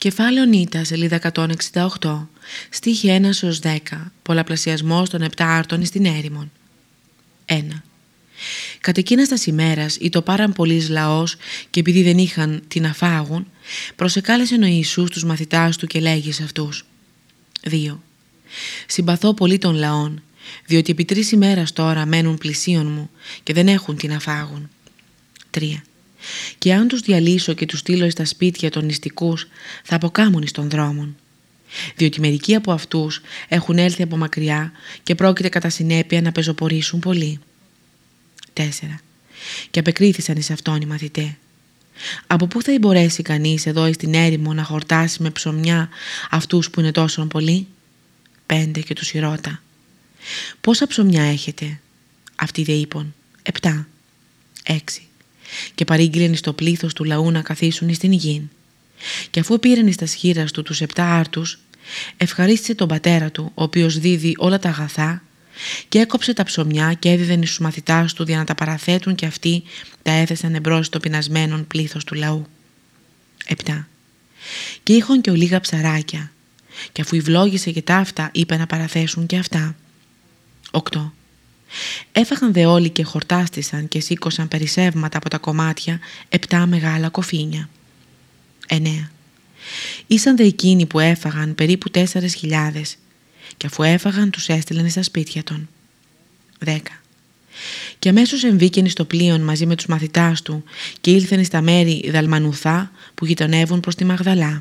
Κεφάλαιο Νίτα, σελίδα 168, στίχη 1 ως 10, πολλαπλασιασμός των επτά άρτων στην έρημον. 1. Κατ' εκείνας τας ημέρας, ή το πάραν πολλής λαός και επειδή δεν είχαν τι να φάγουν, προσεκάλεσε ο Ιησούς τους μαθητάς του και λέγει σε αυτούς. 2. Συμπαθώ πολύ των λαών, διότι επί τρεις ημέρας τώρα μένουν πλησίον μου και δεν έχουν τι να φάγουν. 3 και αν τους διαλύσω και τους στείλω στα σπίτια των νηστικούς θα αποκάμουν εις των δρόμων. Διότι μερικοί από αυτούς έχουν έλθει από μακριά και πρόκειται κατά συνέπεια να πεζοπορήσουν πολύ. 4. Και απεκρίθησαν εις αυτόν οι μαθητέ. Από πού θα μπορέσει κανείς εδώ στην έρημο να χορτάσει με ψωμιά αυτούς που είναι τόσο πολλοί; 5. Και τους ηρώτα. Πόσα ψωμιά έχετε; Αυτοί δε είπαν. 7. 6 και παρήγγειλεν στο πλήθος του λαού να καθίσουν στην γη. Και αφού πήραν στα σχήρας του τους επτά άρτους, ευχαρίστησε τον πατέρα του, ο οποίος δίδει όλα τα αγαθά, και έκοψε τα ψωμιά και έδιδεν στους μαθητάς του για να τα παραθέτουν και αυτοί τα έθεσαν εμπρός στο πεινασμένον πλήθος του λαού. 7. Και είχαν και ολίγα ψαράκια, και αφού ευλόγησε και ταύτα είπε να παραθέσουν και αυτά. 8. Έφαγαν δε όλοι και χορτάστησαν και σήκωσαν περισσεύματα από τα κομμάτια επτά μεγάλα κοφίνια. 9. Ήσαν δε εκείνοι που έφαγαν περίπου τέσσερες χιλιάδες και αφού έφαγαν τους έστειλαν στα σπίτια των. 10. Και αμέσως εμβήκαινε στο πλοίο μαζί με τους μαθητάς του και ήλθαν στα μέρη Δαλμανουθά που γειτονεύουν προς τη Μαγδαλά.